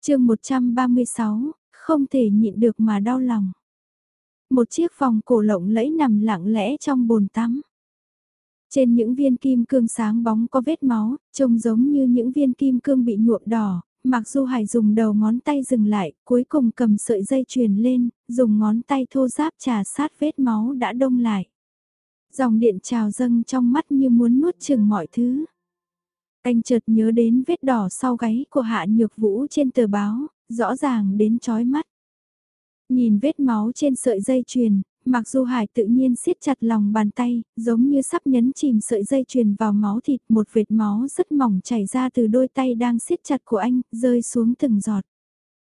chương 136, không thể nhịn được mà đau lòng. Một chiếc vòng cổ lộng lẫy nằm lặng lẽ trong bồn tắm. Trên những viên kim cương sáng bóng có vết máu, trông giống như những viên kim cương bị nhuộm đỏ, Mặc dù Hải dùng đầu ngón tay dừng lại, cuối cùng cầm sợi dây chuyền lên, dùng ngón tay thô giáp trà sát vết máu đã đông lại. Dòng điện trào dâng trong mắt như muốn nuốt chừng mọi thứ. Anh chợt nhớ đến vết đỏ sau gáy của Hạ Nhược Vũ trên tờ báo, rõ ràng đến chói mắt. Nhìn vết máu trên sợi dây chuyền, Mặc dù Hải tự nhiên siết chặt lòng bàn tay, giống như sắp nhấn chìm sợi dây chuyền vào máu thịt, một vệt máu rất mỏng chảy ra từ đôi tay đang siết chặt của anh, rơi xuống từng giọt.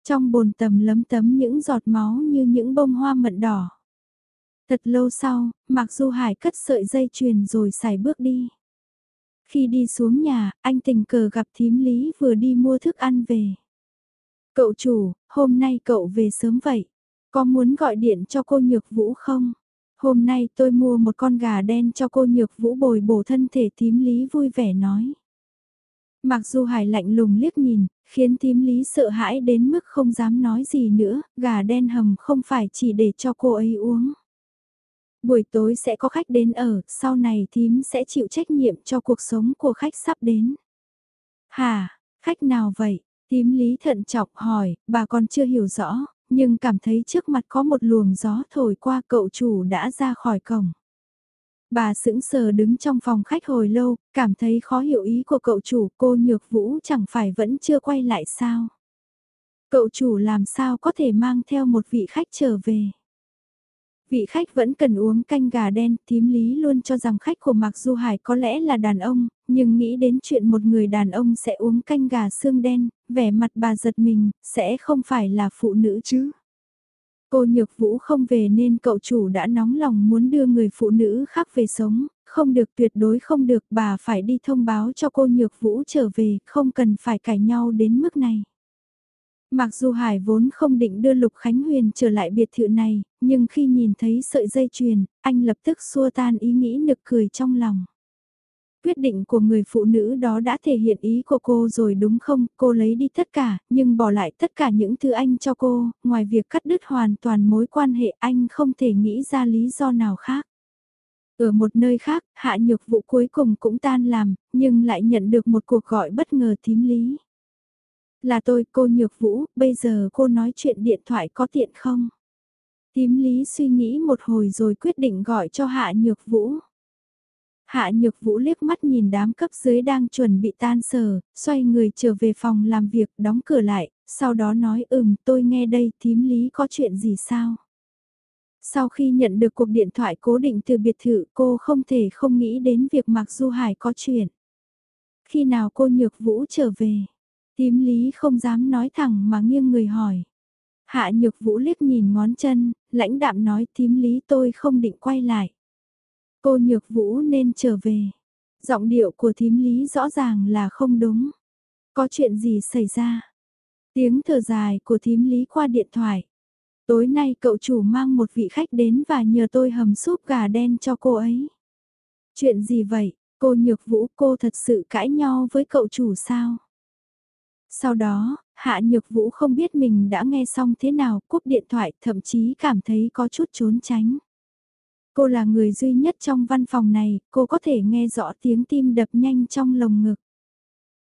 Trong bồn tầm lấm tấm những giọt máu như những bông hoa mận đỏ. Thật lâu sau, Mặc dù Hải cất sợi dây chuyền rồi xài bước đi. Khi đi xuống nhà, anh tình cờ gặp thím Lý vừa đi mua thức ăn về. Cậu chủ, hôm nay cậu về sớm vậy. Có muốn gọi điện cho cô Nhược Vũ không? Hôm nay tôi mua một con gà đen cho cô Nhược Vũ bồi bổ thân thể thím lý vui vẻ nói. Mặc dù Hải lạnh lùng liếc nhìn, khiến thím lý sợ hãi đến mức không dám nói gì nữa, gà đen hầm không phải chỉ để cho cô ấy uống. Buổi tối sẽ có khách đến ở, sau này Thím sẽ chịu trách nhiệm cho cuộc sống của khách sắp đến. Hà, khách nào vậy? Thím lý thận trọng hỏi, bà còn chưa hiểu rõ, nhưng cảm thấy trước mặt có một luồng gió thổi qua cậu chủ đã ra khỏi cổng. Bà sững sờ đứng trong phòng khách hồi lâu, cảm thấy khó hiểu ý của cậu chủ cô nhược vũ chẳng phải vẫn chưa quay lại sao. Cậu chủ làm sao có thể mang theo một vị khách trở về. Vị khách vẫn cần uống canh gà đen, thím lý luôn cho rằng khách của Mạc Du Hải có lẽ là đàn ông, nhưng nghĩ đến chuyện một người đàn ông sẽ uống canh gà xương đen, vẻ mặt bà giật mình, sẽ không phải là phụ nữ chứ. Cô Nhược Vũ không về nên cậu chủ đã nóng lòng muốn đưa người phụ nữ khác về sống, không được tuyệt đối không được bà phải đi thông báo cho cô Nhược Vũ trở về, không cần phải cãi nhau đến mức này. Mặc dù Hải vốn không định đưa Lục Khánh Huyền trở lại biệt thự này, nhưng khi nhìn thấy sợi dây chuyền, anh lập tức xua tan ý nghĩ nực cười trong lòng. Quyết định của người phụ nữ đó đã thể hiện ý của cô rồi đúng không? Cô lấy đi tất cả, nhưng bỏ lại tất cả những thứ anh cho cô, ngoài việc cắt đứt hoàn toàn mối quan hệ anh không thể nghĩ ra lý do nào khác. Ở một nơi khác, hạ nhược vụ cuối cùng cũng tan làm, nhưng lại nhận được một cuộc gọi bất ngờ thím lý. Là tôi cô Nhược Vũ, bây giờ cô nói chuyện điện thoại có tiện không? Tím Lý suy nghĩ một hồi rồi quyết định gọi cho Hạ Nhược Vũ. Hạ Nhược Vũ liếc mắt nhìn đám cấp dưới đang chuẩn bị tan sở, xoay người trở về phòng làm việc, đóng cửa lại, sau đó nói ừm tôi nghe đây thím lý có chuyện gì sao? Sau khi nhận được cuộc điện thoại cố định từ biệt thự cô không thể không nghĩ đến việc Mạc Du Hải có chuyện. Khi nào cô Nhược Vũ trở về? Tím lý không dám nói thẳng mà nghiêng người hỏi. Hạ nhược vũ liếc nhìn ngón chân, lãnh đạm nói tím lý tôi không định quay lại. Cô nhược vũ nên trở về. Giọng điệu của thím lý rõ ràng là không đúng. Có chuyện gì xảy ra? Tiếng thở dài của thím lý qua điện thoại. Tối nay cậu chủ mang một vị khách đến và nhờ tôi hầm súp gà đen cho cô ấy. Chuyện gì vậy? Cô nhược vũ cô thật sự cãi nhau với cậu chủ sao? Sau đó, Hạ Nhược Vũ không biết mình đã nghe xong thế nào, cúp điện thoại, thậm chí cảm thấy có chút trốn tránh. Cô là người duy nhất trong văn phòng này, cô có thể nghe rõ tiếng tim đập nhanh trong lồng ngực.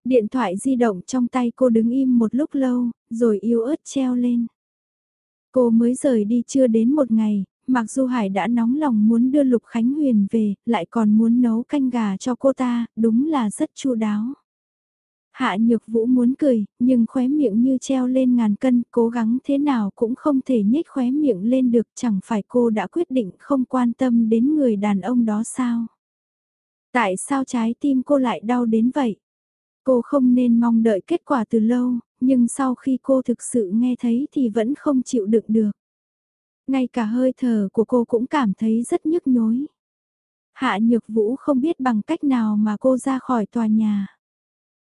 Điện thoại di động trong tay cô đứng im một lúc lâu, rồi yếu ớt treo lên. Cô mới rời đi chưa đến một ngày, mặc dù Hải đã nóng lòng muốn đưa Lục Khánh Huyền về, lại còn muốn nấu canh gà cho cô ta, đúng là rất chu đáo. Hạ nhược vũ muốn cười, nhưng khóe miệng như treo lên ngàn cân, cố gắng thế nào cũng không thể nhếch khóe miệng lên được, chẳng phải cô đã quyết định không quan tâm đến người đàn ông đó sao? Tại sao trái tim cô lại đau đến vậy? Cô không nên mong đợi kết quả từ lâu, nhưng sau khi cô thực sự nghe thấy thì vẫn không chịu đựng được. Ngay cả hơi thở của cô cũng cảm thấy rất nhức nhối. Hạ Nhược Vũ không biết bằng cách nào mà cô ra khỏi tòa nhà.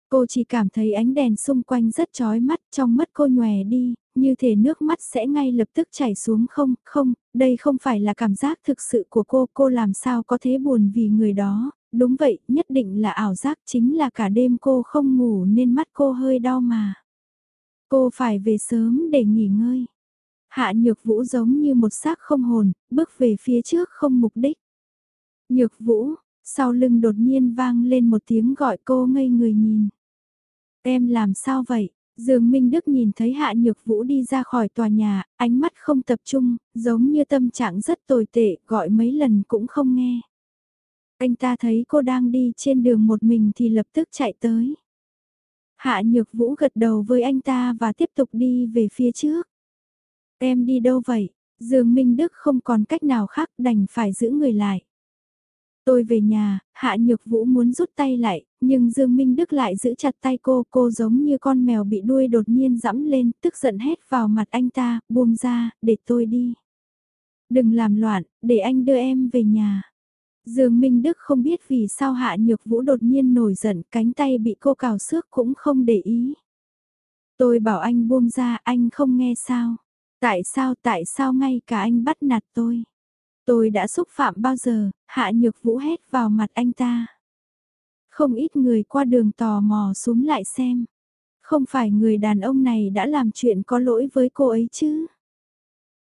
Cô chỉ cảm thấy ánh đèn xung quanh rất chói mắt, trong mắt cô nhòe đi, như thể nước mắt sẽ ngay lập tức chảy xuống không, không, đây không phải là cảm giác thực sự của cô, cô làm sao có thể buồn vì người đó, đúng vậy, nhất định là ảo giác chính là cả đêm cô không ngủ nên mắt cô hơi đau mà. Cô phải về sớm để nghỉ ngơi. Hạ nhược vũ giống như một xác không hồn, bước về phía trước không mục đích. Nhược vũ, sau lưng đột nhiên vang lên một tiếng gọi cô ngây người nhìn. Em làm sao vậy? Dương Minh Đức nhìn thấy Hạ Nhược Vũ đi ra khỏi tòa nhà, ánh mắt không tập trung, giống như tâm trạng rất tồi tệ, gọi mấy lần cũng không nghe. Anh ta thấy cô đang đi trên đường một mình thì lập tức chạy tới. Hạ Nhược Vũ gật đầu với anh ta và tiếp tục đi về phía trước. Em đi đâu vậy? Dương Minh Đức không còn cách nào khác đành phải giữ người lại. Tôi về nhà, Hạ Nhược Vũ muốn rút tay lại, nhưng Dương Minh Đức lại giữ chặt tay cô, cô giống như con mèo bị đuôi đột nhiên dẫm lên, tức giận hét vào mặt anh ta, buông ra, để tôi đi. Đừng làm loạn, để anh đưa em về nhà. Dương Minh Đức không biết vì sao Hạ Nhược Vũ đột nhiên nổi giận, cánh tay bị cô cào xước cũng không để ý. Tôi bảo anh buông ra, anh không nghe sao? Tại sao, tại sao ngay cả anh bắt nạt tôi? Tôi đã xúc phạm bao giờ, hạ nhược vũ hét vào mặt anh ta. Không ít người qua đường tò mò xuống lại xem. Không phải người đàn ông này đã làm chuyện có lỗi với cô ấy chứ?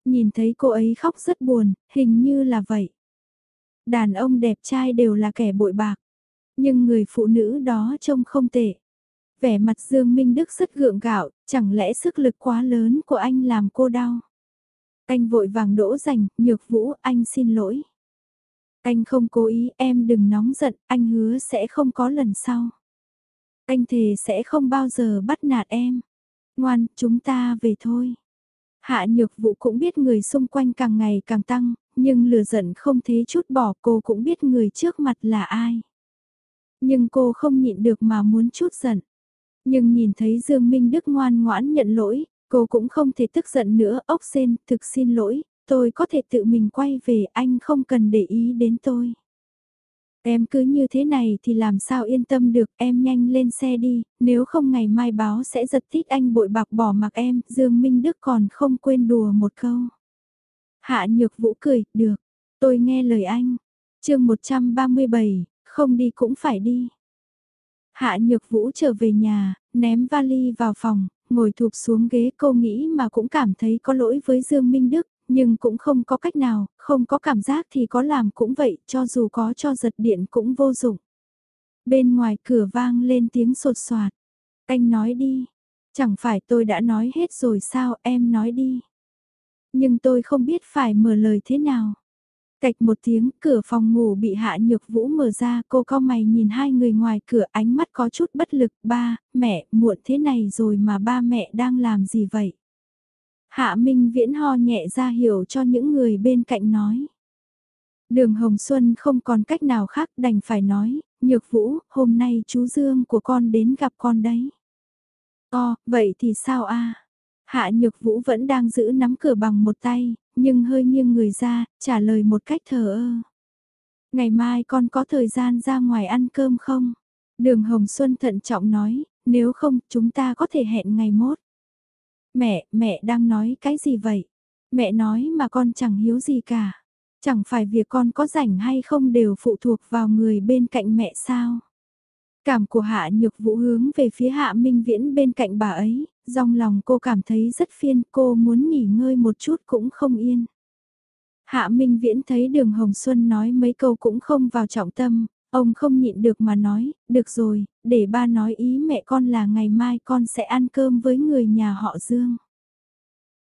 Nhìn thấy cô ấy khóc rất buồn, hình như là vậy. Đàn ông đẹp trai đều là kẻ bội bạc, nhưng người phụ nữ đó trông không tệ. Vẻ mặt Dương Minh Đức rất gượng gạo, chẳng lẽ sức lực quá lớn của anh làm cô đau? Anh vội vàng đỗ dành, nhược vũ, anh xin lỗi. Anh không cố ý, em đừng nóng giận, anh hứa sẽ không có lần sau. Anh thề sẽ không bao giờ bắt nạt em. Ngoan, chúng ta về thôi. Hạ nhược vũ cũng biết người xung quanh càng ngày càng tăng, nhưng lừa giận không thế chút bỏ cô cũng biết người trước mặt là ai. Nhưng cô không nhịn được mà muốn chút giận. Nhưng nhìn thấy Dương Minh Đức ngoan ngoãn nhận lỗi, Cô cũng không thể tức giận nữa, ốc sen, thực xin lỗi, tôi có thể tự mình quay về, anh không cần để ý đến tôi. Em cứ như thế này thì làm sao yên tâm được, em nhanh lên xe đi, nếu không ngày mai báo sẽ giật tít anh bội bạc bỏ mặc em, Dương Minh Đức còn không quên đùa một câu. Hạ Nhược Vũ cười, được, tôi nghe lời anh. chương 137, không đi cũng phải đi. Hạ Nhược Vũ trở về nhà, ném vali vào phòng, ngồi thụp xuống ghế cô nghĩ mà cũng cảm thấy có lỗi với Dương Minh Đức, nhưng cũng không có cách nào, không có cảm giác thì có làm cũng vậy, cho dù có cho giật điện cũng vô dụng. Bên ngoài cửa vang lên tiếng sột soạt. Anh nói đi. Chẳng phải tôi đã nói hết rồi sao em nói đi. Nhưng tôi không biết phải mở lời thế nào. Cạch một tiếng, cửa phòng ngủ bị hạ nhược vũ mở ra, cô cao mày nhìn hai người ngoài cửa ánh mắt có chút bất lực, ba, mẹ, muộn thế này rồi mà ba mẹ đang làm gì vậy? Hạ Minh Viễn ho nhẹ ra hiểu cho những người bên cạnh nói. Đường Hồng Xuân không còn cách nào khác đành phải nói, nhược vũ, hôm nay chú Dương của con đến gặp con đấy. Ồ, vậy thì sao a? Hạ nhược vũ vẫn đang giữ nắm cửa bằng một tay, nhưng hơi nghiêng người ra, trả lời một cách thờ ơ. Ngày mai con có thời gian ra ngoài ăn cơm không? Đường Hồng Xuân thận trọng nói, nếu không chúng ta có thể hẹn ngày mốt. Mẹ, mẹ đang nói cái gì vậy? Mẹ nói mà con chẳng hiếu gì cả. Chẳng phải việc con có rảnh hay không đều phụ thuộc vào người bên cạnh mẹ sao? Cảm của Hạ Nhược Vũ hướng về phía Hạ Minh Viễn bên cạnh bà ấy, trong lòng cô cảm thấy rất phiền, cô muốn nghỉ ngơi một chút cũng không yên. Hạ Minh Viễn thấy đường Hồng Xuân nói mấy câu cũng không vào trọng tâm, ông không nhịn được mà nói, được rồi, để ba nói ý mẹ con là ngày mai con sẽ ăn cơm với người nhà họ Dương.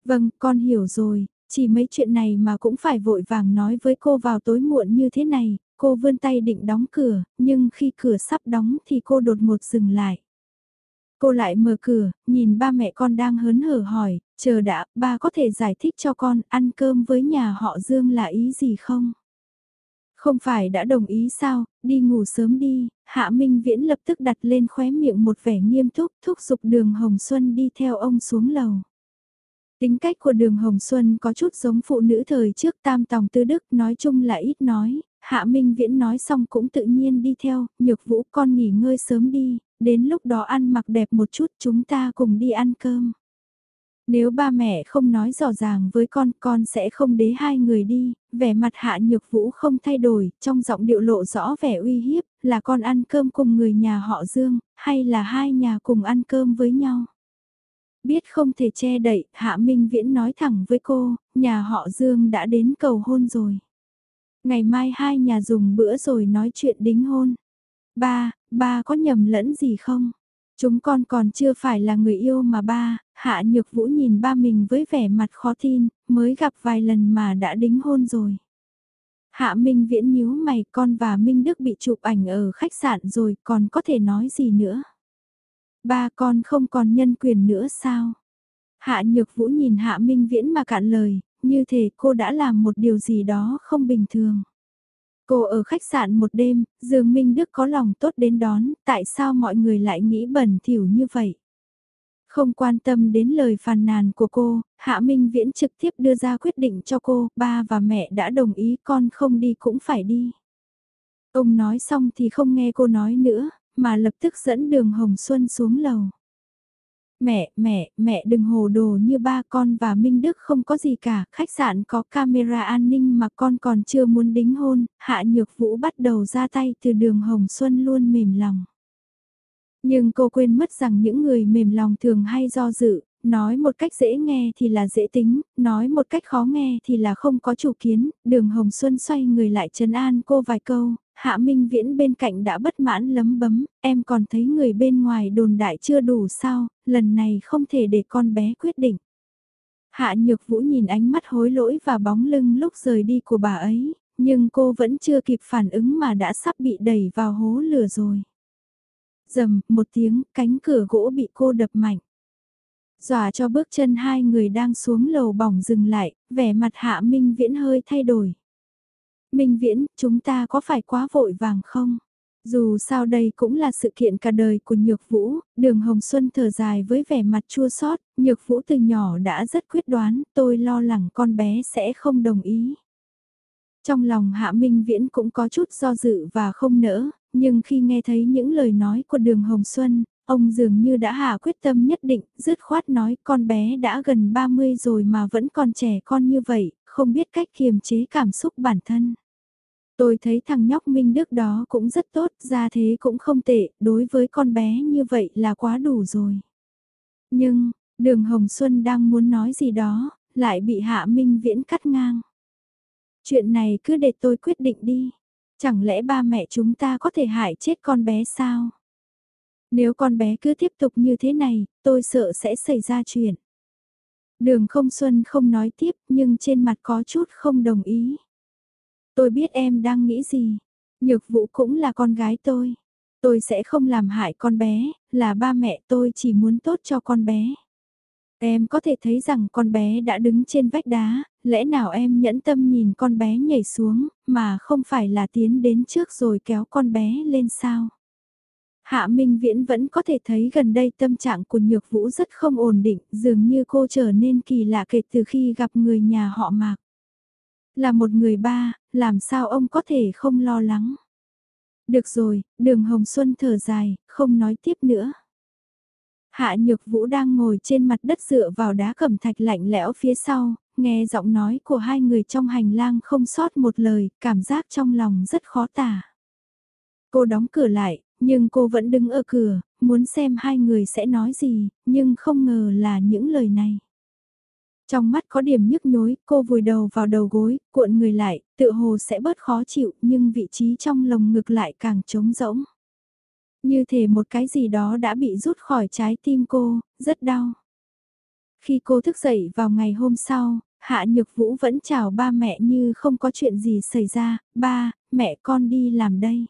Vâng, con hiểu rồi, chỉ mấy chuyện này mà cũng phải vội vàng nói với cô vào tối muộn như thế này, cô vươn tay định đóng cửa, nhưng khi cửa sắp đóng thì cô đột ngột dừng lại. Cô lại mở cửa, nhìn ba mẹ con đang hớn hở hỏi, chờ đã, ba có thể giải thích cho con ăn cơm với nhà họ Dương là ý gì không? Không phải đã đồng ý sao, đi ngủ sớm đi, Hạ Minh Viễn lập tức đặt lên khóe miệng một vẻ nghiêm túc, thúc giục đường Hồng Xuân đi theo ông xuống lầu. Tính cách của đường Hồng Xuân có chút giống phụ nữ thời trước tam tòng tư đức nói chung là ít nói, Hạ Minh Viễn nói xong cũng tự nhiên đi theo, nhược vũ con nghỉ ngơi sớm đi, đến lúc đó ăn mặc đẹp một chút chúng ta cùng đi ăn cơm. Nếu ba mẹ không nói rõ ràng với con, con sẽ không đế hai người đi, vẻ mặt hạ nhược vũ không thay đổi, trong giọng điệu lộ rõ vẻ uy hiếp, là con ăn cơm cùng người nhà họ Dương, hay là hai nhà cùng ăn cơm với nhau. Biết không thể che đậy, Hạ Minh Viễn nói thẳng với cô, nhà họ Dương đã đến cầu hôn rồi. Ngày mai hai nhà dùng bữa rồi nói chuyện đính hôn. Ba, ba có nhầm lẫn gì không? Chúng con còn chưa phải là người yêu mà ba, Hạ Nhược Vũ nhìn ba mình với vẻ mặt khó tin, mới gặp vài lần mà đã đính hôn rồi. Hạ Minh Viễn nhíu mày con và Minh Đức bị chụp ảnh ở khách sạn rồi còn có thể nói gì nữa. Ba con không còn nhân quyền nữa sao? Hạ Nhược Vũ nhìn Hạ Minh Viễn mà cạn lời, như thể cô đã làm một điều gì đó không bình thường. Cô ở khách sạn một đêm, Dương Minh Đức có lòng tốt đến đón, tại sao mọi người lại nghĩ bẩn thỉu như vậy? Không quan tâm đến lời phàn nàn của cô, Hạ Minh Viễn trực tiếp đưa ra quyết định cho cô, ba và mẹ đã đồng ý con không đi cũng phải đi. Ông nói xong thì không nghe cô nói nữa, mà lập tức dẫn đường Hồng Xuân xuống lầu. Mẹ, mẹ, mẹ đừng hồ đồ như ba con và Minh Đức không có gì cả, khách sạn có camera an ninh mà con còn chưa muốn đính hôn, Hạ Nhược Vũ bắt đầu ra tay từ đường Hồng Xuân luôn mềm lòng. Nhưng cô quên mất rằng những người mềm lòng thường hay do dự, nói một cách dễ nghe thì là dễ tính, nói một cách khó nghe thì là không có chủ kiến, đường Hồng Xuân xoay người lại trấn an cô vài câu, Hạ Minh Viễn bên cạnh đã bất mãn lấm bấm, em còn thấy người bên ngoài đồn đại chưa đủ sao, lần này không thể để con bé quyết định. Hạ Nhược Vũ nhìn ánh mắt hối lỗi và bóng lưng lúc rời đi của bà ấy, nhưng cô vẫn chưa kịp phản ứng mà đã sắp bị đẩy vào hố lửa rồi. Dầm, một tiếng, cánh cửa gỗ bị cô đập mạnh. Dọa cho bước chân hai người đang xuống lầu bỏng dừng lại, vẻ mặt Hạ Minh Viễn hơi thay đổi. Minh Viễn, chúng ta có phải quá vội vàng không? Dù sao đây cũng là sự kiện cả đời của Nhược Vũ, đường Hồng Xuân thở dài với vẻ mặt chua xót Nhược Vũ từ nhỏ đã rất quyết đoán, tôi lo lắng con bé sẽ không đồng ý. Trong lòng Hạ Minh Viễn cũng có chút do dự và không nỡ, nhưng khi nghe thấy những lời nói của đường Hồng Xuân, ông dường như đã hạ quyết tâm nhất định, dứt khoát nói con bé đã gần 30 rồi mà vẫn còn trẻ con như vậy, không biết cách kiềm chế cảm xúc bản thân. Tôi thấy thằng nhóc Minh Đức đó cũng rất tốt, ra thế cũng không tệ, đối với con bé như vậy là quá đủ rồi. Nhưng, đường Hồng Xuân đang muốn nói gì đó, lại bị Hạ Minh Viễn cắt ngang. Chuyện này cứ để tôi quyết định đi. Chẳng lẽ ba mẹ chúng ta có thể hại chết con bé sao? Nếu con bé cứ tiếp tục như thế này, tôi sợ sẽ xảy ra chuyện. Đường không xuân không nói tiếp nhưng trên mặt có chút không đồng ý. Tôi biết em đang nghĩ gì. Nhược vũ cũng là con gái tôi. Tôi sẽ không làm hại con bé, là ba mẹ tôi chỉ muốn tốt cho con bé. Em có thể thấy rằng con bé đã đứng trên vách đá, lẽ nào em nhẫn tâm nhìn con bé nhảy xuống, mà không phải là tiến đến trước rồi kéo con bé lên sao? Hạ Minh Viễn vẫn có thể thấy gần đây tâm trạng của Nhược Vũ rất không ổn định, dường như cô trở nên kỳ lạ kể từ khi gặp người nhà họ Mạc. Là một người ba, làm sao ông có thể không lo lắng? Được rồi, đường Hồng Xuân thở dài, không nói tiếp nữa. Hạ Nhược Vũ đang ngồi trên mặt đất dựa vào đá cẩm thạch lạnh lẽo phía sau, nghe giọng nói của hai người trong hành lang không sót một lời, cảm giác trong lòng rất khó tả. Cô đóng cửa lại, nhưng cô vẫn đứng ở cửa, muốn xem hai người sẽ nói gì, nhưng không ngờ là những lời này. Trong mắt có điểm nhức nhối, cô vùi đầu vào đầu gối, cuộn người lại, tự hồ sẽ bớt khó chịu, nhưng vị trí trong lồng ngực lại càng trống rỗng. Như thể một cái gì đó đã bị rút khỏi trái tim cô, rất đau. Khi cô thức dậy vào ngày hôm sau, Hạ Nhược Vũ vẫn chào ba mẹ như không có chuyện gì xảy ra, ba, mẹ con đi làm đây.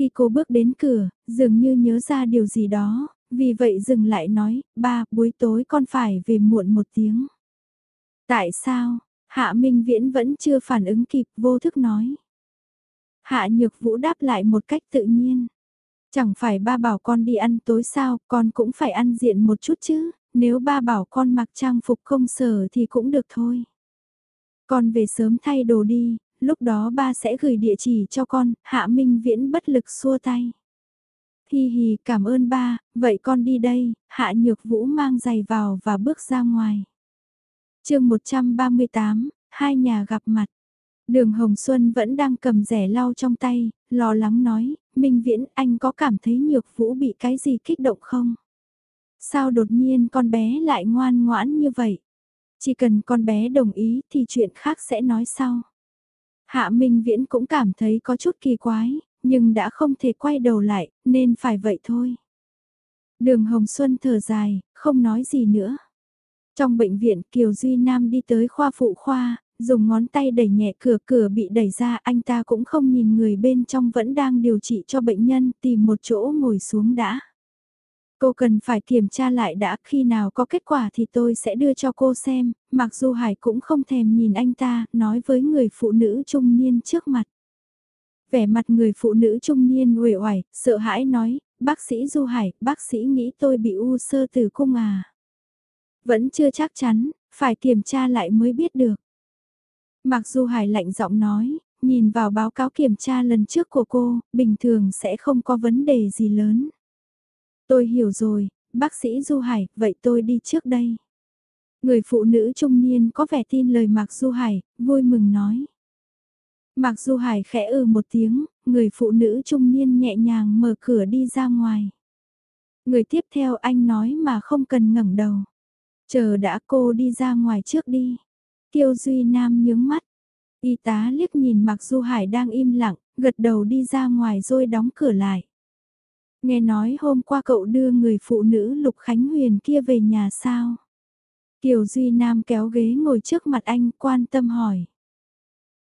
Khi cô bước đến cửa, dường như nhớ ra điều gì đó, vì vậy dừng lại nói, ba, buổi tối con phải về muộn một tiếng. Tại sao? Hạ Minh Viễn vẫn chưa phản ứng kịp, vô thức nói. Hạ Nhược Vũ đáp lại một cách tự nhiên. Chẳng phải ba bảo con đi ăn tối sao, con cũng phải ăn diện một chút chứ, nếu ba bảo con mặc trang phục công sở thì cũng được thôi. Con về sớm thay đồ đi, lúc đó ba sẽ gửi địa chỉ cho con, Hạ Minh Viễn bất lực xua tay. Hi hi cảm ơn ba, vậy con đi đây, Hạ Nhược Vũ mang giày vào và bước ra ngoài. chương 138, hai nhà gặp mặt. Đường Hồng Xuân vẫn đang cầm rẻ lau trong tay, lo lắng nói, Minh Viễn anh có cảm thấy Nhược Vũ bị cái gì kích động không? Sao đột nhiên con bé lại ngoan ngoãn như vậy? Chỉ cần con bé đồng ý thì chuyện khác sẽ nói sau. Hạ Minh Viễn cũng cảm thấy có chút kỳ quái, nhưng đã không thể quay đầu lại, nên phải vậy thôi. Đường Hồng Xuân thở dài, không nói gì nữa. Trong bệnh viện Kiều Duy Nam đi tới khoa phụ khoa, dùng ngón tay đẩy nhẹ cửa cửa bị đẩy ra anh ta cũng không nhìn người bên trong vẫn đang điều trị cho bệnh nhân tìm một chỗ ngồi xuống đã. Cô cần phải kiểm tra lại đã khi nào có kết quả thì tôi sẽ đưa cho cô xem, mặc dù Hải cũng không thèm nhìn anh ta, nói với người phụ nữ trung niên trước mặt. Vẻ mặt người phụ nữ trung niên uể oải, sợ hãi nói, bác sĩ Du Hải, bác sĩ nghĩ tôi bị u sơ tử cung à. Vẫn chưa chắc chắn, phải kiểm tra lại mới biết được. Mặc dù Hải lạnh giọng nói, nhìn vào báo cáo kiểm tra lần trước của cô, bình thường sẽ không có vấn đề gì lớn. Tôi hiểu rồi, bác sĩ Du Hải, vậy tôi đi trước đây. Người phụ nữ trung niên có vẻ tin lời Mạc Du Hải, vui mừng nói. Mạc Du Hải khẽ ừ một tiếng, người phụ nữ trung niên nhẹ nhàng mở cửa đi ra ngoài. Người tiếp theo anh nói mà không cần ngẩng đầu. Chờ đã cô đi ra ngoài trước đi. Kiêu Duy Nam nhướng mắt. Y tá liếc nhìn Mạc Du Hải đang im lặng, gật đầu đi ra ngoài rồi đóng cửa lại. Nghe nói hôm qua cậu đưa người phụ nữ Lục Khánh Huyền kia về nhà sao? Kiều Duy Nam kéo ghế ngồi trước mặt anh quan tâm hỏi.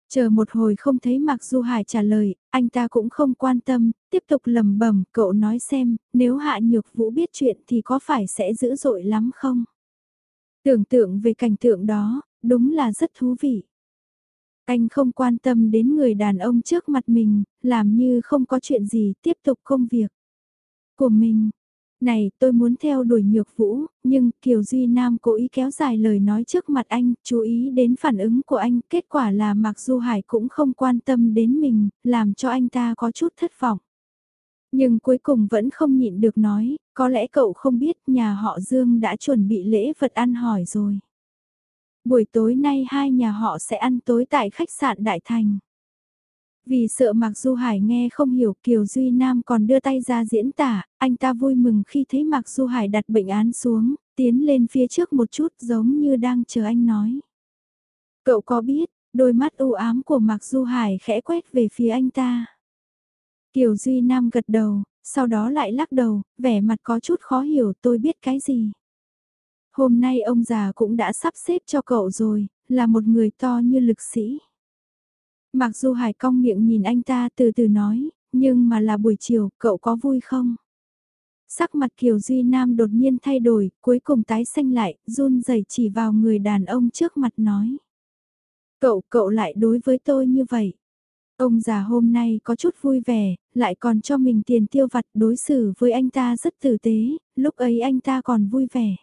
Chờ một hồi không thấy Mạc Du Hải trả lời, anh ta cũng không quan tâm, tiếp tục lầm bẩm cậu nói xem, nếu Hạ Nhược Vũ biết chuyện thì có phải sẽ dữ dội lắm không? Tưởng tượng về cảnh tượng đó, đúng là rất thú vị. Anh không quan tâm đến người đàn ông trước mặt mình, làm như không có chuyện gì tiếp tục công việc của mình. Này, tôi muốn theo đuổi nhược vũ, nhưng Kiều Duy Nam cố ý kéo dài lời nói trước mặt anh, chú ý đến phản ứng của anh, kết quả là Mặc Du Hải cũng không quan tâm đến mình, làm cho anh ta có chút thất vọng. Nhưng cuối cùng vẫn không nhịn được nói, có lẽ cậu không biết nhà họ Dương đã chuẩn bị lễ vật ăn hỏi rồi. Buổi tối nay hai nhà họ sẽ ăn tối tại khách sạn Đại Thành. Vì sợ Mạc Du Hải nghe không hiểu Kiều Duy Nam còn đưa tay ra diễn tả, anh ta vui mừng khi thấy Mạc Du Hải đặt bệnh án xuống, tiến lên phía trước một chút giống như đang chờ anh nói. Cậu có biết, đôi mắt u ám của Mạc Du Hải khẽ quét về phía anh ta. Kiều Duy Nam gật đầu, sau đó lại lắc đầu, vẻ mặt có chút khó hiểu tôi biết cái gì. Hôm nay ông già cũng đã sắp xếp cho cậu rồi, là một người to như lực sĩ. Mặc dù Hải cong miệng nhìn anh ta từ từ nói, nhưng mà là buổi chiều, cậu có vui không? Sắc mặt Kiều Duy Nam đột nhiên thay đổi, cuối cùng tái xanh lại, run rẩy chỉ vào người đàn ông trước mặt nói. Cậu, cậu lại đối với tôi như vậy. Ông già hôm nay có chút vui vẻ, lại còn cho mình tiền tiêu vặt đối xử với anh ta rất tử tế, lúc ấy anh ta còn vui vẻ.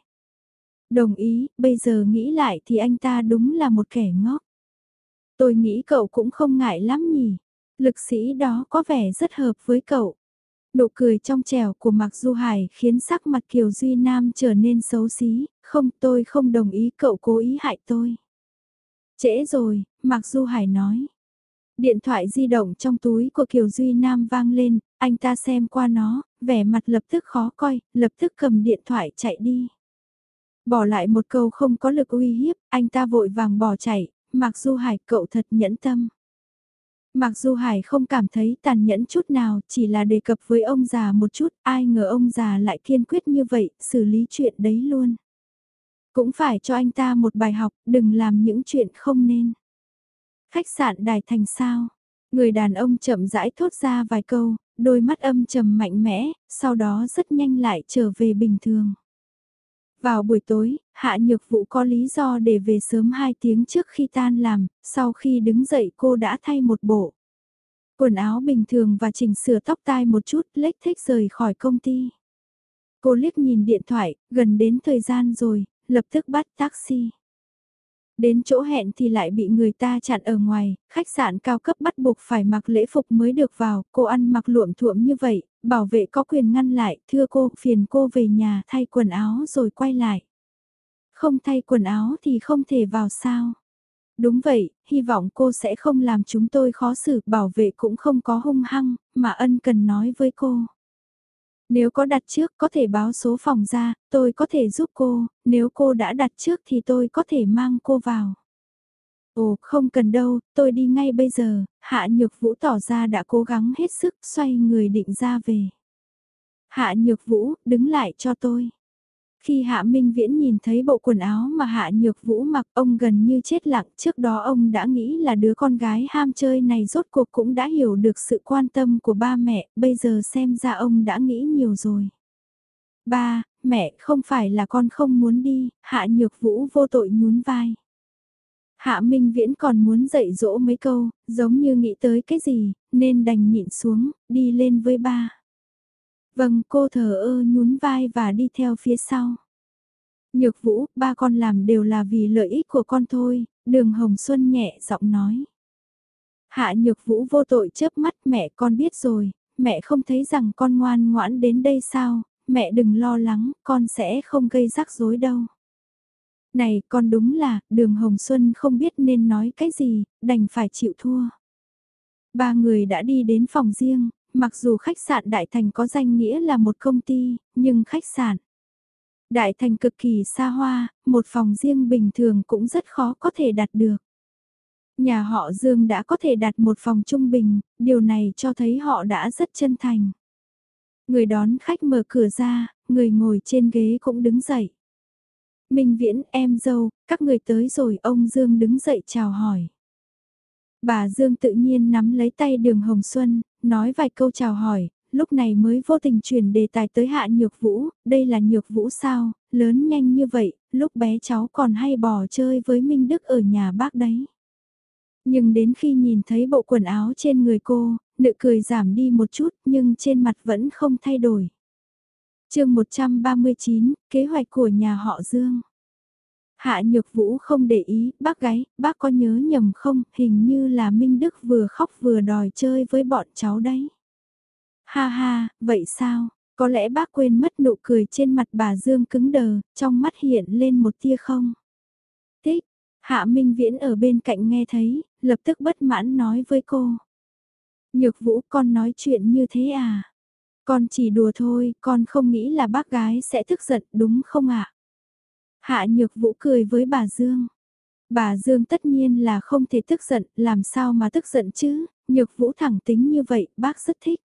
Đồng ý, bây giờ nghĩ lại thì anh ta đúng là một kẻ ngốc. Tôi nghĩ cậu cũng không ngại lắm nhỉ. Lực sĩ đó có vẻ rất hợp với cậu. Nụ cười trong trẻo của Mạc Du Hải khiến sắc mặt Kiều Duy Nam trở nên xấu xí, không tôi không đồng ý cậu cố ý hại tôi. Trễ rồi, Mạc Du Hải nói. Điện thoại di động trong túi của Kiều Duy Nam vang lên, anh ta xem qua nó, vẻ mặt lập tức khó coi, lập tức cầm điện thoại chạy đi. Bỏ lại một câu không có lực uy hiếp, anh ta vội vàng bỏ chạy, Mạc Du Hải cậu thật nhẫn tâm. Mạc Du Hải không cảm thấy tàn nhẫn chút nào, chỉ là đề cập với ông già một chút, ai ngờ ông già lại kiên quyết như vậy, xử lý chuyện đấy luôn. Cũng phải cho anh ta một bài học, đừng làm những chuyện không nên. Khách sạn Đài Thành sao? Người đàn ông chậm rãi thốt ra vài câu, đôi mắt âm trầm mạnh mẽ, sau đó rất nhanh lại trở về bình thường. Vào buổi tối, Hạ Nhược Vũ có lý do để về sớm 2 tiếng trước khi tan làm, sau khi đứng dậy cô đã thay một bộ. Quần áo bình thường và chỉnh sửa tóc tai một chút lếch thích rời khỏi công ty. Cô liếc nhìn điện thoại, gần đến thời gian rồi, lập tức bắt taxi. Đến chỗ hẹn thì lại bị người ta chặn ở ngoài, khách sạn cao cấp bắt buộc phải mặc lễ phục mới được vào, cô ăn mặc luộm thuộm như vậy, bảo vệ có quyền ngăn lại, thưa cô, phiền cô về nhà thay quần áo rồi quay lại. Không thay quần áo thì không thể vào sao. Đúng vậy, hy vọng cô sẽ không làm chúng tôi khó xử, bảo vệ cũng không có hung hăng, mà ân cần nói với cô. Nếu có đặt trước có thể báo số phòng ra, tôi có thể giúp cô, nếu cô đã đặt trước thì tôi có thể mang cô vào. Ồ, không cần đâu, tôi đi ngay bây giờ, Hạ Nhược Vũ tỏ ra đã cố gắng hết sức xoay người định ra về. Hạ Nhược Vũ, đứng lại cho tôi. Khi Hạ Minh Viễn nhìn thấy bộ quần áo mà Hạ Nhược Vũ mặc ông gần như chết lặng trước đó ông đã nghĩ là đứa con gái ham chơi này rốt cuộc cũng đã hiểu được sự quan tâm của ba mẹ, bây giờ xem ra ông đã nghĩ nhiều rồi. Ba, mẹ không phải là con không muốn đi, Hạ Nhược Vũ vô tội nhún vai. Hạ Minh Viễn còn muốn dạy dỗ mấy câu, giống như nghĩ tới cái gì, nên đành nhịn xuống, đi lên với ba. Vâng, cô thờ ơ nhún vai và đi theo phía sau. Nhược Vũ, ba con làm đều là vì lợi ích của con thôi, đường Hồng Xuân nhẹ giọng nói. Hạ Nhược Vũ vô tội chớp mắt mẹ con biết rồi, mẹ không thấy rằng con ngoan ngoãn đến đây sao, mẹ đừng lo lắng, con sẽ không gây rắc rối đâu. Này con đúng là, đường Hồng Xuân không biết nên nói cái gì, đành phải chịu thua. Ba người đã đi đến phòng riêng, mặc dù khách sạn Đại Thành có danh nghĩa là một công ty, nhưng khách sạn Đại Thành cực kỳ xa hoa, một phòng riêng bình thường cũng rất khó có thể đặt được. Nhà họ Dương đã có thể đặt một phòng trung bình, điều này cho thấy họ đã rất chân thành. Người đón khách mở cửa ra, người ngồi trên ghế cũng đứng dậy. Minh Viễn, em dâu, các người tới rồi ông Dương đứng dậy chào hỏi. Bà Dương tự nhiên nắm lấy tay đường Hồng Xuân, nói vài câu chào hỏi, lúc này mới vô tình chuyển đề tài tới hạ nhược vũ, đây là nhược vũ sao, lớn nhanh như vậy, lúc bé cháu còn hay bò chơi với Minh Đức ở nhà bác đấy. Nhưng đến khi nhìn thấy bộ quần áo trên người cô, nụ cười giảm đi một chút nhưng trên mặt vẫn không thay đổi. chương 139, kế hoạch của nhà họ Dương. Hạ Nhược Vũ không để ý, bác gái, bác có nhớ nhầm không, hình như là Minh Đức vừa khóc vừa đòi chơi với bọn cháu đấy. Ha ha, vậy sao, có lẽ bác quên mất nụ cười trên mặt bà Dương cứng đờ, trong mắt hiện lên một tia không. Tích, Hạ Minh Viễn ở bên cạnh nghe thấy, lập tức bất mãn nói với cô. Nhược Vũ con nói chuyện như thế à? Con chỉ đùa thôi, con không nghĩ là bác gái sẽ tức giận đúng không ạ? Hạ Nhược Vũ cười với bà Dương. Bà Dương tất nhiên là không thể tức giận, làm sao mà tức giận chứ, Nhược Vũ thẳng tính như vậy, bác rất thích.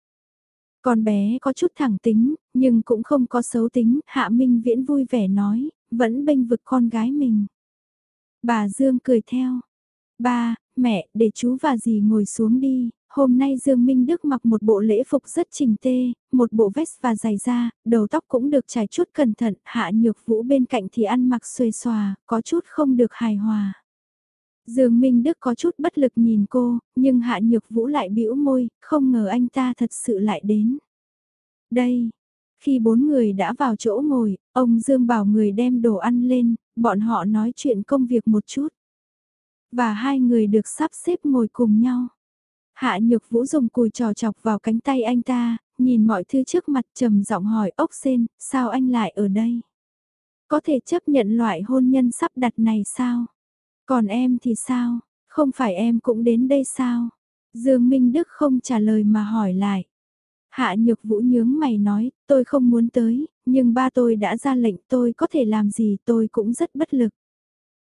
Con bé có chút thẳng tính, nhưng cũng không có xấu tính, Hạ Minh Viễn vui vẻ nói, vẫn bênh vực con gái mình. Bà Dương cười theo. Ba, mẹ, để chú và dì ngồi xuống đi, Hôm nay Dương Minh Đức mặc một bộ lễ phục rất chỉnh tê, một bộ vest và giày da, đầu tóc cũng được trải chút cẩn thận, hạ nhược vũ bên cạnh thì ăn mặc xuề xòa, có chút không được hài hòa. Dương Minh Đức có chút bất lực nhìn cô, nhưng hạ nhược vũ lại bĩu môi, không ngờ anh ta thật sự lại đến. Đây, khi bốn người đã vào chỗ ngồi, ông Dương bảo người đem đồ ăn lên, bọn họ nói chuyện công việc một chút. Và hai người được sắp xếp ngồi cùng nhau. Hạ Nhược Vũ dùng cùi trò chọc vào cánh tay anh ta, nhìn mọi thứ trước mặt trầm giọng hỏi ốc sen, sao anh lại ở đây? Có thể chấp nhận loại hôn nhân sắp đặt này sao? Còn em thì sao? Không phải em cũng đến đây sao? Dương Minh Đức không trả lời mà hỏi lại. Hạ Nhược Vũ nhướng mày nói, tôi không muốn tới, nhưng ba tôi đã ra lệnh tôi có thể làm gì tôi cũng rất bất lực.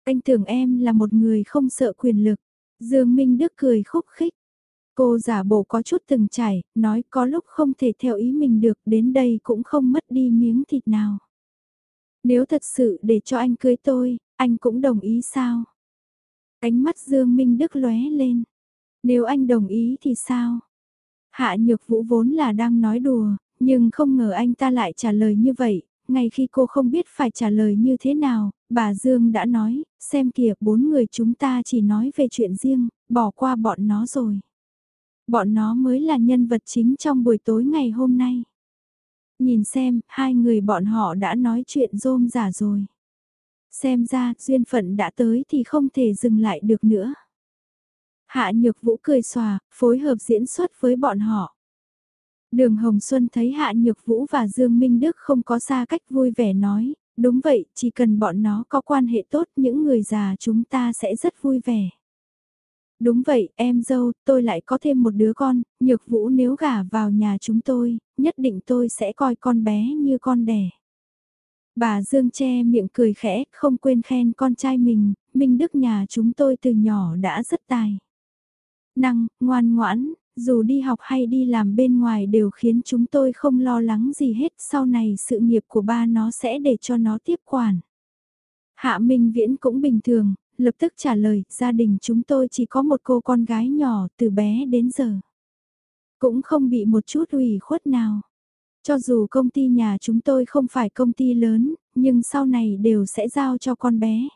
Anh tưởng em là một người không sợ quyền lực. Dương Minh Đức cười khúc khích. Cô giả bộ có chút từng trải, nói có lúc không thể theo ý mình được, đến đây cũng không mất đi miếng thịt nào. Nếu thật sự để cho anh cưới tôi, anh cũng đồng ý sao? Ánh mắt Dương Minh Đức lóe lên. Nếu anh đồng ý thì sao? Hạ Nhược Vũ vốn là đang nói đùa, nhưng không ngờ anh ta lại trả lời như vậy. Ngay khi cô không biết phải trả lời như thế nào, bà Dương đã nói, xem kìa bốn người chúng ta chỉ nói về chuyện riêng, bỏ qua bọn nó rồi. Bọn nó mới là nhân vật chính trong buổi tối ngày hôm nay. Nhìn xem, hai người bọn họ đã nói chuyện rôm giả rồi. Xem ra, duyên phận đã tới thì không thể dừng lại được nữa. Hạ Nhược Vũ cười xòa, phối hợp diễn xuất với bọn họ. Đường Hồng Xuân thấy Hạ Nhược Vũ và Dương Minh Đức không có xa cách vui vẻ nói, đúng vậy, chỉ cần bọn nó có quan hệ tốt những người già chúng ta sẽ rất vui vẻ. Đúng vậy, em dâu, tôi lại có thêm một đứa con, nhược vũ nếu gả vào nhà chúng tôi, nhất định tôi sẽ coi con bé như con đẻ. Bà Dương che miệng cười khẽ, không quên khen con trai mình, Minh Đức nhà chúng tôi từ nhỏ đã rất tài. Năng, ngoan ngoãn, dù đi học hay đi làm bên ngoài đều khiến chúng tôi không lo lắng gì hết, sau này sự nghiệp của ba nó sẽ để cho nó tiếp quản. Hạ Minh Viễn cũng bình thường, lập tức trả lời, gia đình chúng tôi chỉ có một cô con gái nhỏ từ bé đến giờ. Cũng không bị một chút ủy khuất nào. Cho dù công ty nhà chúng tôi không phải công ty lớn, nhưng sau này đều sẽ giao cho con bé.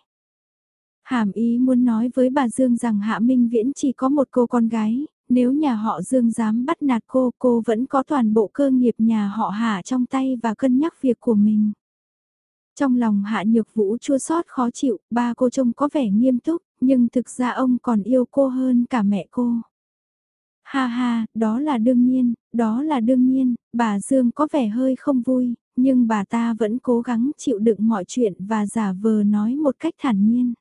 Hàm ý muốn nói với bà Dương rằng Hạ Minh Viễn chỉ có một cô con gái, nếu nhà họ Dương dám bắt nạt cô, cô vẫn có toàn bộ cơ nghiệp nhà họ Hạ trong tay và cân nhắc việc của mình. Trong lòng Hạ Nhược Vũ chua xót khó chịu, ba cô trông có vẻ nghiêm túc, nhưng thực ra ông còn yêu cô hơn cả mẹ cô. Ha ha, đó là đương nhiên, đó là đương nhiên, bà Dương có vẻ hơi không vui, nhưng bà ta vẫn cố gắng chịu đựng mọi chuyện và giả vờ nói một cách thản nhiên.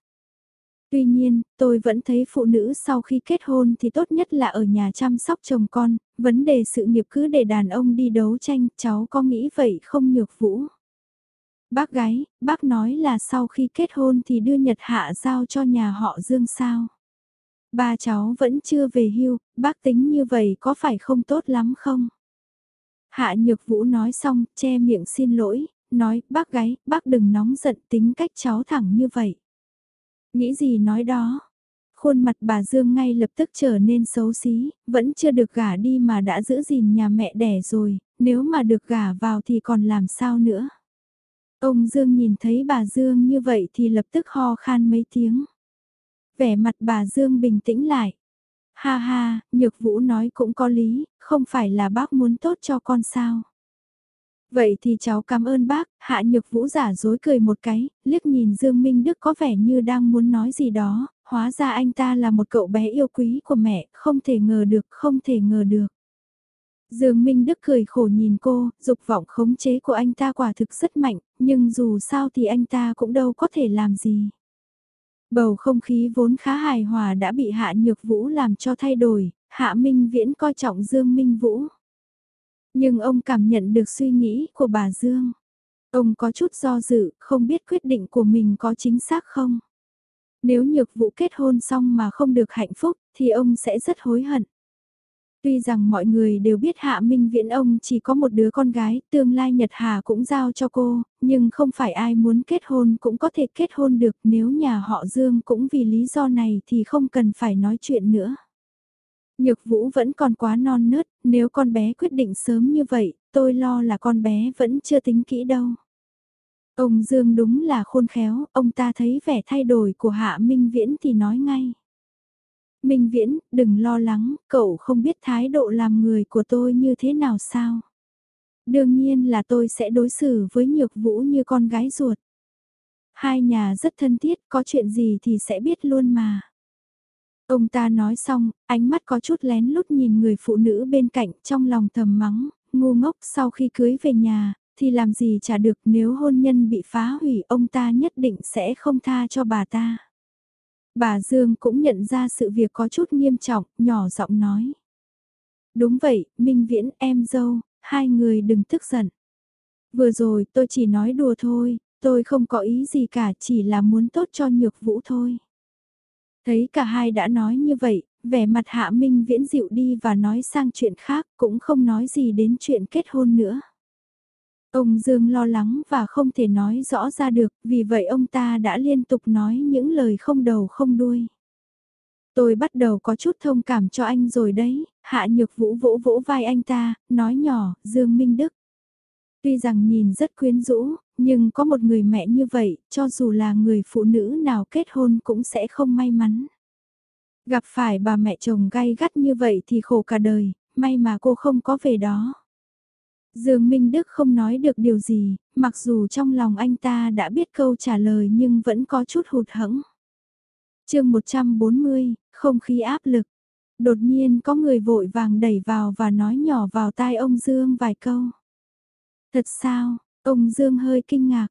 Tuy nhiên, tôi vẫn thấy phụ nữ sau khi kết hôn thì tốt nhất là ở nhà chăm sóc chồng con, vấn đề sự nghiệp cứ để đàn ông đi đấu tranh, cháu có nghĩ vậy không nhược vũ. Bác gái, bác nói là sau khi kết hôn thì đưa Nhật Hạ giao cho nhà họ Dương sao. Ba cháu vẫn chưa về hưu, bác tính như vậy có phải không tốt lắm không? Hạ Nhược Vũ nói xong, che miệng xin lỗi, nói, bác gái, bác đừng nóng giận tính cách cháu thẳng như vậy. Nghĩ gì nói đó. Khuôn mặt bà Dương ngay lập tức trở nên xấu xí, vẫn chưa được gả đi mà đã giữ gìn nhà mẹ đẻ rồi, nếu mà được gả vào thì còn làm sao nữa. Ông Dương nhìn thấy bà Dương như vậy thì lập tức ho khan mấy tiếng. Vẻ mặt bà Dương bình tĩnh lại. Ha ha, Nhược Vũ nói cũng có lý, không phải là bác muốn tốt cho con sao. Vậy thì cháu cảm ơn bác, hạ nhược vũ giả dối cười một cái, liếc nhìn Dương Minh Đức có vẻ như đang muốn nói gì đó, hóa ra anh ta là một cậu bé yêu quý của mẹ, không thể ngờ được, không thể ngờ được. Dương Minh Đức cười khổ nhìn cô, dục vọng khống chế của anh ta quả thực rất mạnh, nhưng dù sao thì anh ta cũng đâu có thể làm gì. Bầu không khí vốn khá hài hòa đã bị Hạ Nhược Vũ làm cho thay đổi, Hạ Minh Viễn coi trọng Dương Minh Vũ. Nhưng ông cảm nhận được suy nghĩ của bà Dương. Ông có chút do dự, không biết quyết định của mình có chính xác không. Nếu nhược vụ kết hôn xong mà không được hạnh phúc, thì ông sẽ rất hối hận. Tuy rằng mọi người đều biết Hạ Minh Viễn ông chỉ có một đứa con gái, tương lai Nhật Hà cũng giao cho cô, nhưng không phải ai muốn kết hôn cũng có thể kết hôn được nếu nhà họ Dương cũng vì lý do này thì không cần phải nói chuyện nữa. Nhược vũ vẫn còn quá non nớt, nếu con bé quyết định sớm như vậy, tôi lo là con bé vẫn chưa tính kỹ đâu. Ông Dương đúng là khôn khéo, ông ta thấy vẻ thay đổi của Hạ Minh Viễn thì nói ngay. Minh Viễn, đừng lo lắng, cậu không biết thái độ làm người của tôi như thế nào sao. Đương nhiên là tôi sẽ đối xử với Nhược Vũ như con gái ruột. Hai nhà rất thân thiết, có chuyện gì thì sẽ biết luôn mà. Ông ta nói xong, ánh mắt có chút lén lút nhìn người phụ nữ bên cạnh trong lòng thầm mắng, ngu ngốc sau khi cưới về nhà, thì làm gì chả được nếu hôn nhân bị phá hủy ông ta nhất định sẽ không tha cho bà ta. Bà Dương cũng nhận ra sự việc có chút nghiêm trọng, nhỏ giọng nói. Đúng vậy, Minh Viễn em dâu, hai người đừng tức giận. Vừa rồi tôi chỉ nói đùa thôi, tôi không có ý gì cả chỉ là muốn tốt cho nhược vũ thôi. Thấy cả hai đã nói như vậy, vẻ mặt Hạ Minh Viễn dịu đi và nói sang chuyện khác, cũng không nói gì đến chuyện kết hôn nữa. Ông Dương lo lắng và không thể nói rõ ra được, vì vậy ông ta đã liên tục nói những lời không đầu không đuôi. Tôi bắt đầu có chút thông cảm cho anh rồi đấy, Hạ Nhược Vũ vỗ vỗ vai anh ta, nói nhỏ, Dương Minh Đức. Tuy rằng nhìn rất quyến rũ, nhưng có một người mẹ như vậy, cho dù là người phụ nữ nào kết hôn cũng sẽ không may mắn. Gặp phải bà mẹ chồng gay gắt như vậy thì khổ cả đời, may mà cô không có về đó. Dương Minh Đức không nói được điều gì, mặc dù trong lòng anh ta đã biết câu trả lời nhưng vẫn có chút hụt hẫng. chương 140, không khí áp lực. Đột nhiên có người vội vàng đẩy vào và nói nhỏ vào tai ông Dương vài câu. Thật sao, ông Dương hơi kinh ngạc.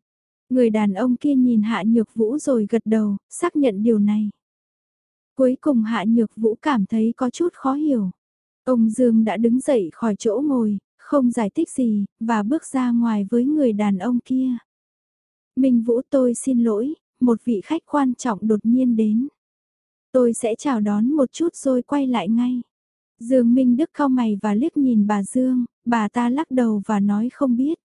Người đàn ông kia nhìn Hạ Nhược Vũ rồi gật đầu, xác nhận điều này. Cuối cùng Hạ Nhược Vũ cảm thấy có chút khó hiểu. Ông Dương đã đứng dậy khỏi chỗ ngồi, không giải thích gì, và bước ra ngoài với người đàn ông kia. Minh Vũ tôi xin lỗi, một vị khách quan trọng đột nhiên đến. Tôi sẽ chào đón một chút rồi quay lại ngay. Dương Minh Đức cau mày và liếc nhìn bà Dương, bà ta lắc đầu và nói không biết.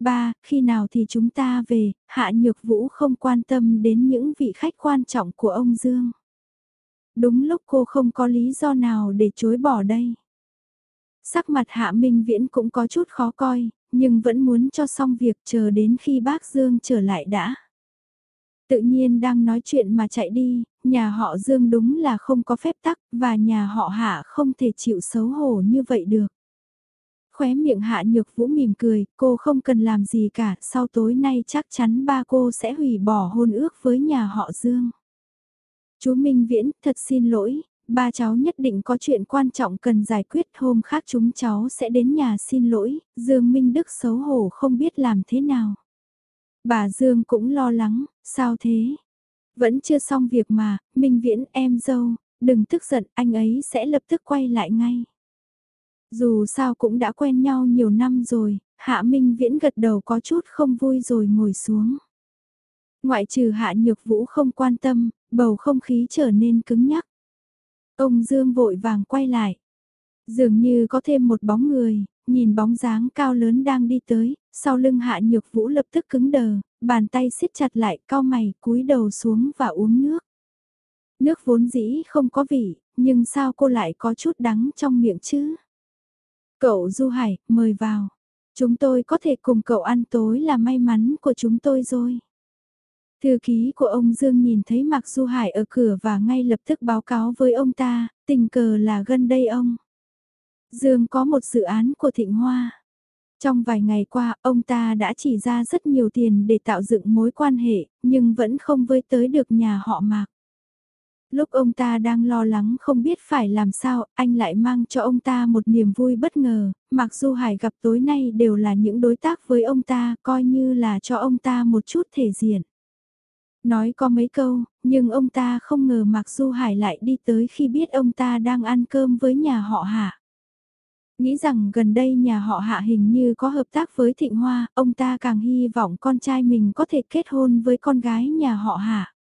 Ba, khi nào thì chúng ta về, Hạ Nhược Vũ không quan tâm đến những vị khách quan trọng của ông Dương. Đúng lúc cô không có lý do nào để chối bỏ đây. Sắc mặt Hạ Minh Viễn cũng có chút khó coi, nhưng vẫn muốn cho xong việc chờ đến khi bác Dương trở lại đã. Tự nhiên đang nói chuyện mà chạy đi, nhà họ Dương đúng là không có phép tắc và nhà họ Hạ không thể chịu xấu hổ như vậy được. Khóe miệng Hạ Nhược Vũ mỉm cười, cô không cần làm gì cả, sau tối nay chắc chắn ba cô sẽ hủy bỏ hôn ước với nhà họ Dương. Chú Minh Viễn, thật xin lỗi, ba cháu nhất định có chuyện quan trọng cần giải quyết hôm khác chúng cháu sẽ đến nhà xin lỗi, Dương Minh Đức xấu hổ không biết làm thế nào. Bà Dương cũng lo lắng, sao thế? Vẫn chưa xong việc mà, Minh Viễn em dâu, đừng tức giận, anh ấy sẽ lập tức quay lại ngay. Dù sao cũng đã quen nhau nhiều năm rồi, Hạ Minh Viễn gật đầu có chút không vui rồi ngồi xuống. Ngoại trừ Hạ Nhược Vũ không quan tâm, bầu không khí trở nên cứng nhắc. Ông Dương vội vàng quay lại. Dường như có thêm một bóng người, nhìn bóng dáng cao lớn đang đi tới, sau lưng Hạ Nhược Vũ lập tức cứng đờ, bàn tay siết chặt lại, cao mày, cúi đầu xuống và uống nước. Nước vốn dĩ không có vị, nhưng sao cô lại có chút đắng trong miệng chứ? Cậu Du Hải, mời vào. Chúng tôi có thể cùng cậu ăn tối là may mắn của chúng tôi rồi. Thư ký của ông Dương nhìn thấy Mạc Du Hải ở cửa và ngay lập tức báo cáo với ông ta, tình cờ là gần đây ông. Dương có một dự án của Thịnh Hoa. Trong vài ngày qua, ông ta đã chỉ ra rất nhiều tiền để tạo dựng mối quan hệ, nhưng vẫn không với tới được nhà họ Mạc. Lúc ông ta đang lo lắng không biết phải làm sao, anh lại mang cho ông ta một niềm vui bất ngờ, mặc dù Hải gặp tối nay đều là những đối tác với ông ta, coi như là cho ông ta một chút thể diện. Nói có mấy câu, nhưng ông ta không ngờ Mạc Du Hải lại đi tới khi biết ông ta đang ăn cơm với nhà họ Hạ. Nghĩ rằng gần đây nhà họ Hạ hình như có hợp tác với Thịnh Hoa, ông ta càng hy vọng con trai mình có thể kết hôn với con gái nhà họ Hạ.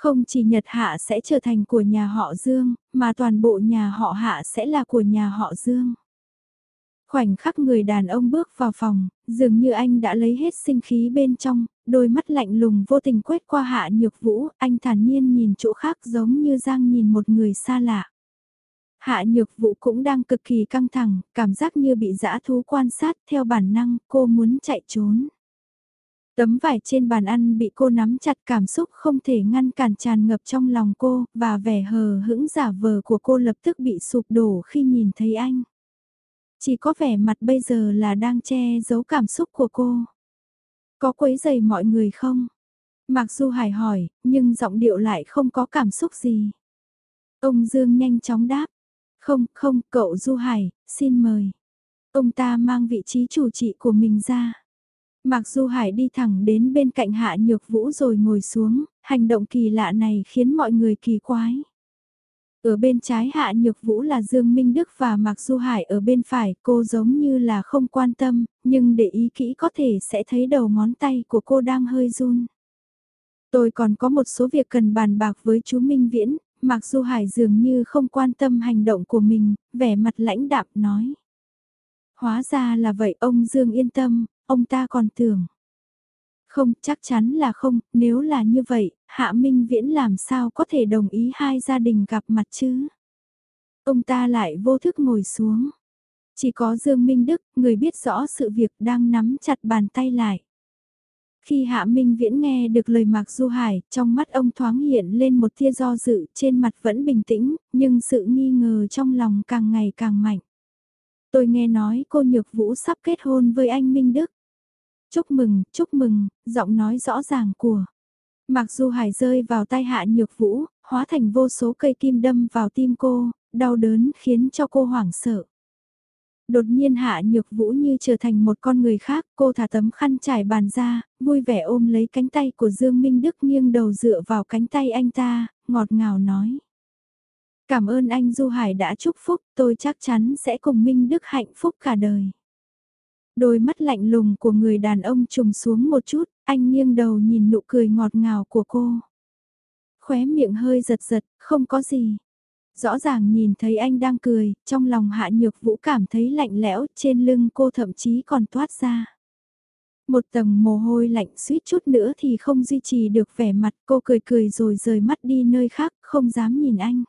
Không chỉ Nhật Hạ sẽ trở thành của nhà họ Dương, mà toàn bộ nhà họ Hạ sẽ là của nhà họ Dương. Khoảnh khắc người đàn ông bước vào phòng, dường như anh đã lấy hết sinh khí bên trong, đôi mắt lạnh lùng vô tình quét qua hạ nhược vũ, anh thản nhiên nhìn chỗ khác giống như Giang nhìn một người xa lạ. Hạ nhược vũ cũng đang cực kỳ căng thẳng, cảm giác như bị dã thú quan sát theo bản năng, cô muốn chạy trốn. Tấm vải trên bàn ăn bị cô nắm chặt cảm xúc không thể ngăn cản tràn ngập trong lòng cô, và vẻ hờ hững giả vờ của cô lập tức bị sụp đổ khi nhìn thấy anh. Chỉ có vẻ mặt bây giờ là đang che giấu cảm xúc của cô. Có quấy giày mọi người không? Mặc dù Hải hỏi, nhưng giọng điệu lại không có cảm xúc gì. Ông Dương nhanh chóng đáp. Không, không, cậu Du Hải, xin mời. Ông ta mang vị trí chủ trị của mình ra. Mặc Du Hải đi thẳng đến bên cạnh Hạ Nhược Vũ rồi ngồi xuống, hành động kỳ lạ này khiến mọi người kỳ quái. Ở bên trái Hạ Nhược Vũ là Dương Minh Đức và Mạc Du Hải ở bên phải, cô giống như là không quan tâm, nhưng để ý kỹ có thể sẽ thấy đầu ngón tay của cô đang hơi run. Tôi còn có một số việc cần bàn bạc với chú Minh Viễn, Mạc Du Hải dường như không quan tâm hành động của mình, vẻ mặt lãnh đạm nói. Hóa ra là vậy ông Dương yên tâm, ông ta còn tưởng. Không, chắc chắn là không, nếu là như vậy, Hạ Minh Viễn làm sao có thể đồng ý hai gia đình gặp mặt chứ? Ông ta lại vô thức ngồi xuống. Chỉ có Dương Minh Đức, người biết rõ sự việc đang nắm chặt bàn tay lại. Khi Hạ Minh Viễn nghe được lời Mạc Du Hải, trong mắt ông thoáng hiện lên một tia do dự, trên mặt vẫn bình tĩnh, nhưng sự nghi ngờ trong lòng càng ngày càng mạnh. Tôi nghe nói cô Nhược Vũ sắp kết hôn với anh Minh Đức. Chúc mừng, chúc mừng, giọng nói rõ ràng của. Mặc dù hải rơi vào tay hạ nhược vũ, hóa thành vô số cây kim đâm vào tim cô, đau đớn khiến cho cô hoảng sợ. Đột nhiên hạ nhược vũ như trở thành một con người khác, cô thả tấm khăn trải bàn ra, vui vẻ ôm lấy cánh tay của Dương Minh Đức nghiêng đầu dựa vào cánh tay anh ta, ngọt ngào nói. Cảm ơn anh Du Hải đã chúc phúc, tôi chắc chắn sẽ cùng Minh Đức hạnh phúc cả đời. Đôi mắt lạnh lùng của người đàn ông trùng xuống một chút, anh nghiêng đầu nhìn nụ cười ngọt ngào của cô. Khóe miệng hơi giật giật, không có gì. Rõ ràng nhìn thấy anh đang cười, trong lòng hạ nhược vũ cảm thấy lạnh lẽo, trên lưng cô thậm chí còn toát ra. Một tầng mồ hôi lạnh suýt chút nữa thì không duy trì được vẻ mặt cô cười cười rồi rời mắt đi nơi khác, không dám nhìn anh.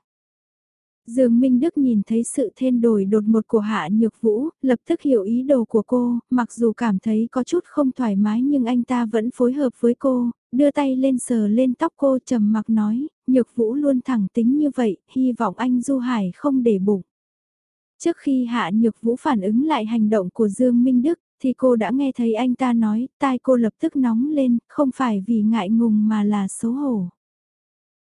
Dương Minh Đức nhìn thấy sự thay đổi đột ngột của Hạ Nhược Vũ, lập tức hiểu ý đồ của cô, mặc dù cảm thấy có chút không thoải mái nhưng anh ta vẫn phối hợp với cô, đưa tay lên sờ lên tóc cô trầm mặc nói, Nhược Vũ luôn thẳng tính như vậy, hy vọng anh Du Hải không để bụng. Trước khi Hạ Nhược Vũ phản ứng lại hành động của Dương Minh Đức, thì cô đã nghe thấy anh ta nói, tai cô lập tức nóng lên, không phải vì ngại ngùng mà là xấu hổ.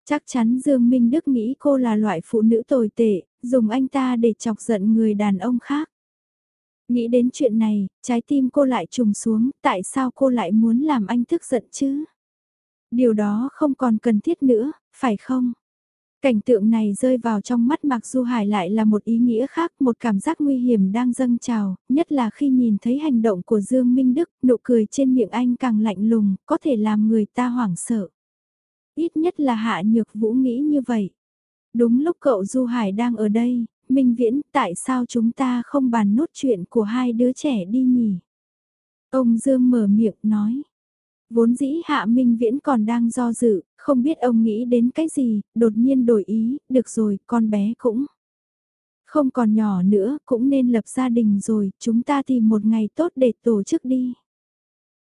Chắc chắn Dương Minh Đức nghĩ cô là loại phụ nữ tồi tệ, dùng anh ta để chọc giận người đàn ông khác. Nghĩ đến chuyện này, trái tim cô lại trùng xuống, tại sao cô lại muốn làm anh tức giận chứ? Điều đó không còn cần thiết nữa, phải không? Cảnh tượng này rơi vào trong mắt Mạc Du Hải lại là một ý nghĩa khác, một cảm giác nguy hiểm đang dâng trào, nhất là khi nhìn thấy hành động của Dương Minh Đức, nụ cười trên miệng anh càng lạnh lùng, có thể làm người ta hoảng sợ. Ít nhất là Hạ Nhược Vũ nghĩ như vậy. Đúng lúc cậu Du Hải đang ở đây, Minh Viễn, tại sao chúng ta không bàn nốt chuyện của hai đứa trẻ đi nhỉ? Ông Dương mở miệng nói. Vốn dĩ Hạ Minh Viễn còn đang do dự, không biết ông nghĩ đến cái gì, đột nhiên đổi ý, được rồi, con bé cũng. Không còn nhỏ nữa, cũng nên lập gia đình rồi, chúng ta tìm một ngày tốt để tổ chức đi.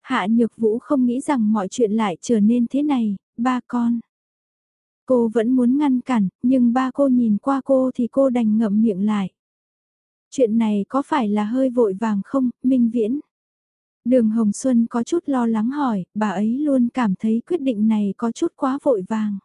Hạ Nhược Vũ không nghĩ rằng mọi chuyện lại trở nên thế này, ba con. Cô vẫn muốn ngăn cản, nhưng ba cô nhìn qua cô thì cô đành ngậm miệng lại. Chuyện này có phải là hơi vội vàng không, Minh Viễn? Đường Hồng Xuân có chút lo lắng hỏi, bà ấy luôn cảm thấy quyết định này có chút quá vội vàng.